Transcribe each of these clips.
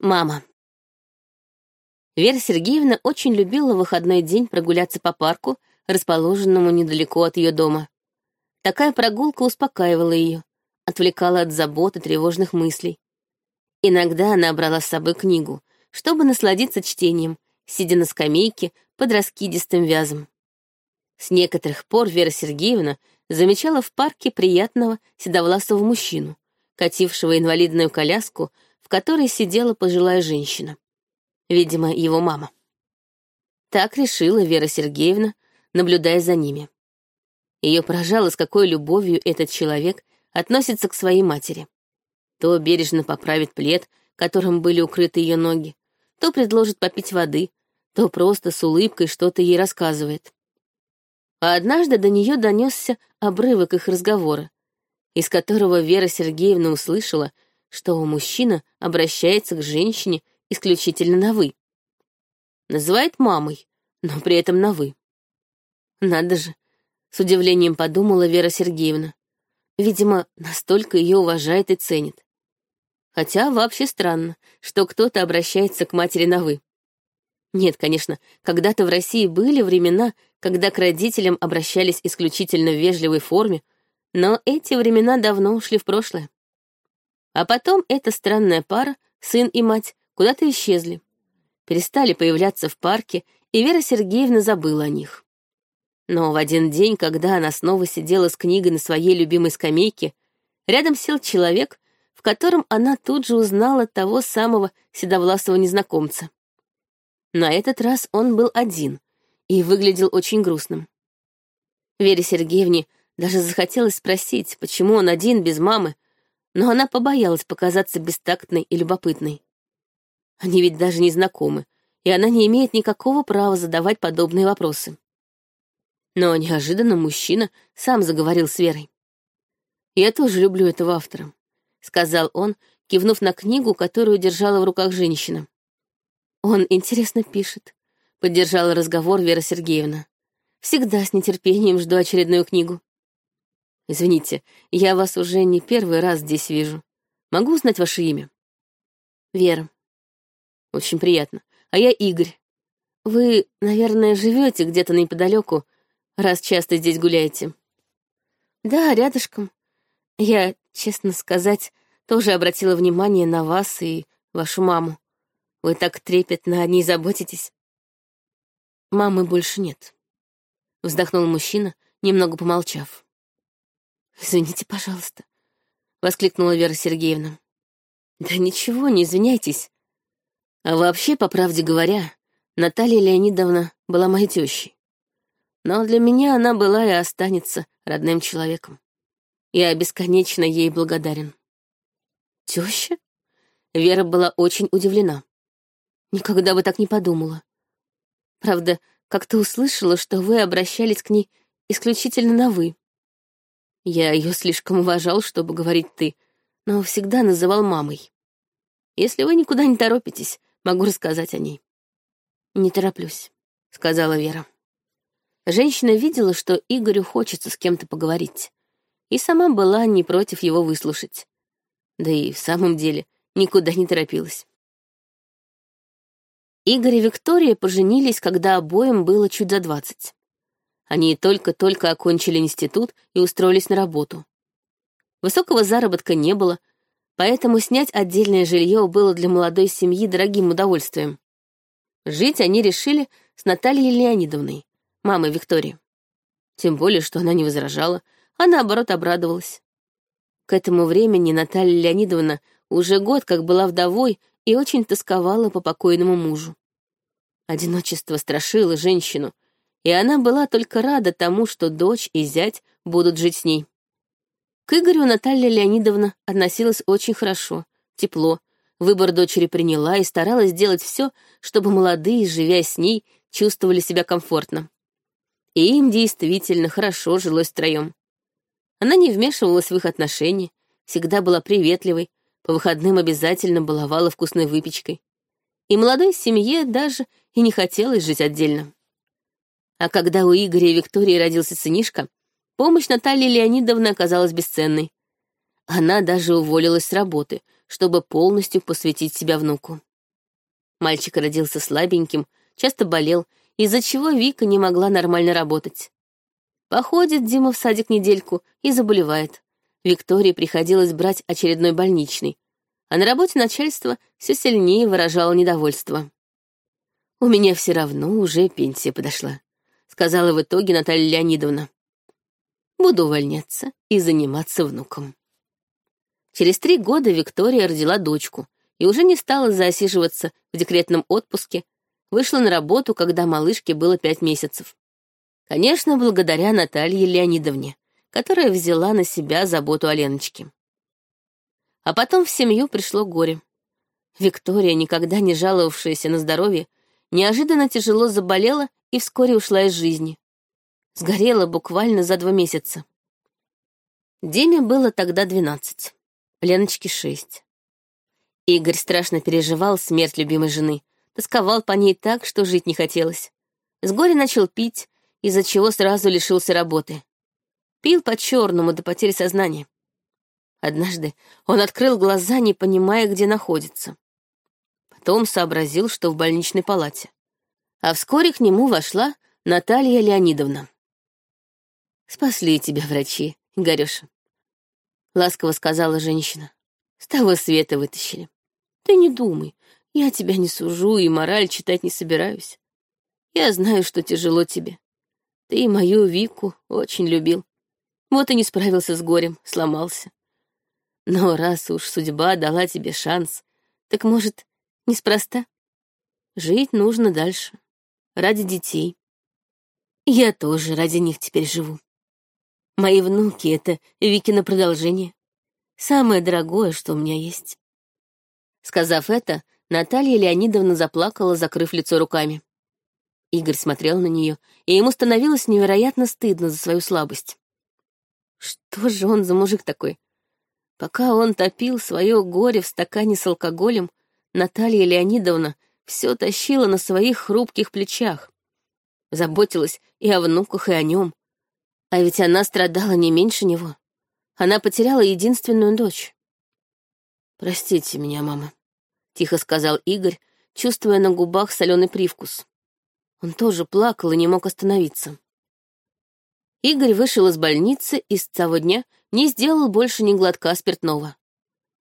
Мама. Вера Сергеевна очень любила в выходной день прогуляться по парку, расположенному недалеко от ее дома. Такая прогулка успокаивала ее, отвлекала от забот и тревожных мыслей. Иногда она брала с собой книгу, чтобы насладиться чтением, сидя на скамейке под раскидистым вязом. С некоторых пор Вера Сергеевна замечала в парке приятного седовласого мужчину, катившего инвалидную коляску в которой сидела пожилая женщина. Видимо, его мама. Так решила Вера Сергеевна, наблюдая за ними. Ее поражало, с какой любовью этот человек относится к своей матери. То бережно поправит плед, которым были укрыты ее ноги, то предложит попить воды, то просто с улыбкой что-то ей рассказывает. А однажды до нее донесся обрывок их разговора, из которого Вера Сергеевна услышала, что мужчина обращается к женщине исключительно на «вы». Называет мамой, но при этом на «вы». Надо же, с удивлением подумала Вера Сергеевна. Видимо, настолько ее уважает и ценит. Хотя вообще странно, что кто-то обращается к матери на «вы». Нет, конечно, когда-то в России были времена, когда к родителям обращались исключительно в вежливой форме, но эти времена давно ушли в прошлое. А потом эта странная пара, сын и мать, куда-то исчезли. Перестали появляться в парке, и Вера Сергеевна забыла о них. Но в один день, когда она снова сидела с книгой на своей любимой скамейке, рядом сел человек, в котором она тут же узнала того самого седовласого незнакомца. На этот раз он был один и выглядел очень грустным. Вере Сергеевне даже захотелось спросить, почему он один, без мамы, но она побоялась показаться бестактной и любопытной. Они ведь даже не знакомы, и она не имеет никакого права задавать подобные вопросы. Но неожиданно мужчина сам заговорил с Верой. «Я тоже люблю этого автора», — сказал он, кивнув на книгу, которую держала в руках женщина. «Он интересно пишет», — поддержала разговор Вера Сергеевна. «Всегда с нетерпением жду очередную книгу». Извините, я вас уже не первый раз здесь вижу. Могу узнать ваше имя? Вера. Очень приятно. А я Игорь. Вы, наверное, живете где-то неподалеку, раз часто здесь гуляете. Да, рядышком. Я, честно сказать, тоже обратила внимание на вас и вашу маму. Вы так трепетно о ней заботитесь. Мамы больше нет. Вздохнул мужчина, немного помолчав. «Извините, пожалуйста», — воскликнула Вера Сергеевна. «Да ничего, не извиняйтесь. А вообще, по правде говоря, Наталья Леонидовна была моей тещей. Но для меня она была и останется родным человеком. Я бесконечно ей благодарен». «Теща?» Вера была очень удивлена. Никогда бы так не подумала. Правда, как-то услышала, что вы обращались к ней исключительно на «вы». Я ее слишком уважал, чтобы говорить «ты», но всегда называл мамой. Если вы никуда не торопитесь, могу рассказать о ней. «Не тороплюсь», — сказала Вера. Женщина видела, что Игорю хочется с кем-то поговорить, и сама была не против его выслушать. Да и в самом деле никуда не торопилась. Игорь и Виктория поженились, когда обоим было чуть за двадцать. Они только-только окончили институт и устроились на работу. Высокого заработка не было, поэтому снять отдельное жилье было для молодой семьи дорогим удовольствием. Жить они решили с Натальей Леонидовной, мамой Виктории. Тем более, что она не возражала, а наоборот обрадовалась. К этому времени Наталья Леонидовна уже год как была вдовой и очень тосковала по покойному мужу. Одиночество страшило женщину — и она была только рада тому, что дочь и зять будут жить с ней. К Игорю Наталья Леонидовна относилась очень хорошо, тепло, выбор дочери приняла и старалась сделать все, чтобы молодые, живя с ней, чувствовали себя комфортно. И им действительно хорошо жилось втроем. Она не вмешивалась в их отношения, всегда была приветливой, по выходным обязательно баловала вкусной выпечкой. И молодой семье даже и не хотелось жить отдельно. А когда у Игоря и Виктории родился сынишка, помощь Натальи Леонидовны оказалась бесценной. Она даже уволилась с работы, чтобы полностью посвятить себя внуку. Мальчик родился слабеньким, часто болел, из-за чего Вика не могла нормально работать. Походит Дима в садик недельку и заболевает. Виктории приходилось брать очередной больничный, а на работе начальство все сильнее выражало недовольство. «У меня все равно уже пенсия подошла», — сказала в итоге Наталья Леонидовна. «Буду увольняться и заниматься внуком». Через три года Виктория родила дочку и уже не стала засиживаться в декретном отпуске, вышла на работу, когда малышке было пять месяцев. Конечно, благодаря Наталье Леонидовне, которая взяла на себя заботу о Леночке. А потом в семью пришло горе. Виктория, никогда не жаловавшаяся на здоровье, неожиданно тяжело заболела и вскоре ушла из жизни. Сгорела буквально за два месяца. Диме было тогда двенадцать, Леночке шесть. Игорь страшно переживал смерть любимой жены, тосковал по ней так, что жить не хотелось. С горя начал пить, из-за чего сразу лишился работы. Пил по-черному до потери сознания. Однажды он открыл глаза, не понимая, где находится. Потом сообразил, что в больничной палате. А вскоре к нему вошла Наталья Леонидовна. «Спасли тебя врачи, Игорёша», — ласково сказала женщина. «С того света вытащили. Ты не думай, я тебя не сужу и мораль читать не собираюсь. Я знаю, что тяжело тебе. Ты мою Вику очень любил. Вот и не справился с горем, сломался. Но раз уж судьба дала тебе шанс, так, может, неспроста? Жить нужно дальше. Ради детей. Я тоже ради них теперь живу. Мои внуки — это Викино продолжение. Самое дорогое, что у меня есть. Сказав это, Наталья Леонидовна заплакала, закрыв лицо руками. Игорь смотрел на нее, и ему становилось невероятно стыдно за свою слабость. Что же он за мужик такой? Пока он топил свое горе в стакане с алкоголем, Наталья Леонидовна все тащила на своих хрупких плечах. Заботилась и о внуках, и о нем. А ведь она страдала не меньше него. Она потеряла единственную дочь. «Простите меня, мама», — тихо сказал Игорь, чувствуя на губах соленый привкус. Он тоже плакал и не мог остановиться. Игорь вышел из больницы и с того дня не сделал больше ни глотка спиртного.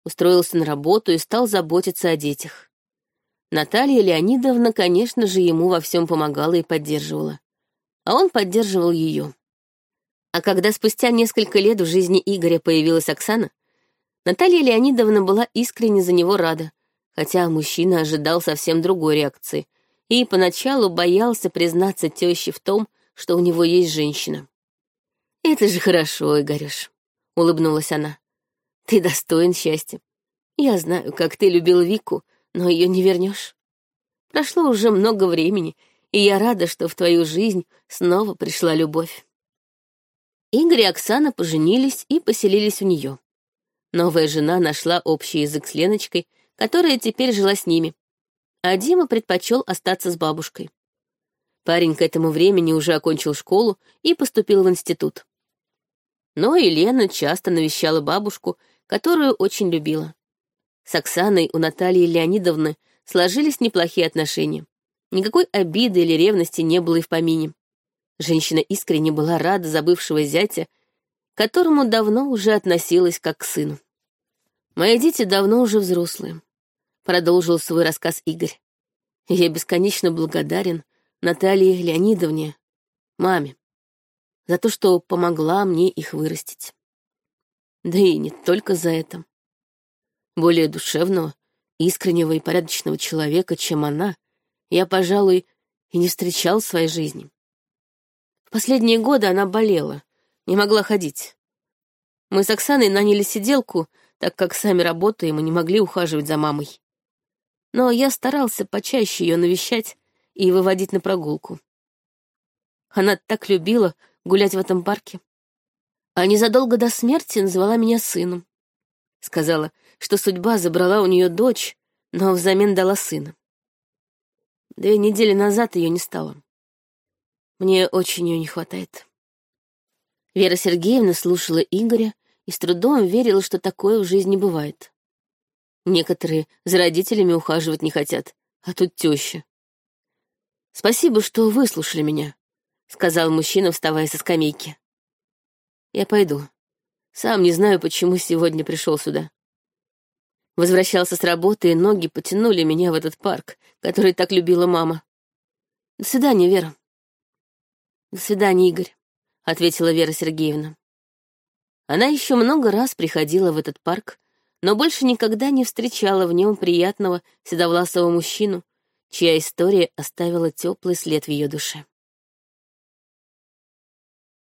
Устроился на работу и стал заботиться о детях. Наталья Леонидовна, конечно же, ему во всем помогала и поддерживала. А он поддерживал ее. А когда спустя несколько лет в жизни Игоря появилась Оксана, Наталья Леонидовна была искренне за него рада, хотя мужчина ожидал совсем другой реакции и поначалу боялся признаться теще в том, что у него есть женщина. «Это же хорошо, Игорюш», улыбнулась она. Ты достоин счастья. Я знаю, как ты любил Вику, но ее не вернешь. Прошло уже много времени, и я рада, что в твою жизнь снова пришла любовь. Игорь и Оксана поженились и поселились у нее. Новая жена нашла общий язык с Леночкой, которая теперь жила с ними, а Дима предпочел остаться с бабушкой. Парень к этому времени уже окончил школу и поступил в институт. Но Елена часто навещала бабушку, которую очень любила. С Оксаной у Натальи Леонидовны сложились неплохие отношения. Никакой обиды или ревности не было и в помине. Женщина искренне была рада забывшего зятя, к которому давно уже относилась как к сыну. «Мои дети давно уже взрослые», — продолжил свой рассказ Игорь. «Я бесконечно благодарен Наталье Леонидовне, маме за то, что помогла мне их вырастить. Да и не только за это. Более душевного, искреннего и порядочного человека, чем она, я, пожалуй, и не встречал в своей жизни. В последние годы она болела, не могла ходить. Мы с Оксаной наняли сиделку, так как сами работаем и не могли ухаживать за мамой. Но я старался почаще ее навещать и выводить на прогулку. Она так любила гулять в этом парке. А незадолго до смерти назвала меня сыном. Сказала, что судьба забрала у нее дочь, но взамен дала сына. Две недели назад ее не стало. Мне очень ее не хватает. Вера Сергеевна слушала Игоря и с трудом верила, что такое в жизни бывает. Некоторые за родителями ухаживать не хотят, а тут теща. «Спасибо, что выслушали меня», — сказал мужчина, вставая со скамейки. «Я пойду. Сам не знаю, почему сегодня пришел сюда. Возвращался с работы, и ноги потянули меня в этот парк, который так любила мама. До свидания, Вера. До свидания, Игорь, ответила Вера Сергеевна. Она еще много раз приходила в этот парк, но больше никогда не встречала в нем приятного седовласого мужчину, чья история оставила теплый след в ее душе.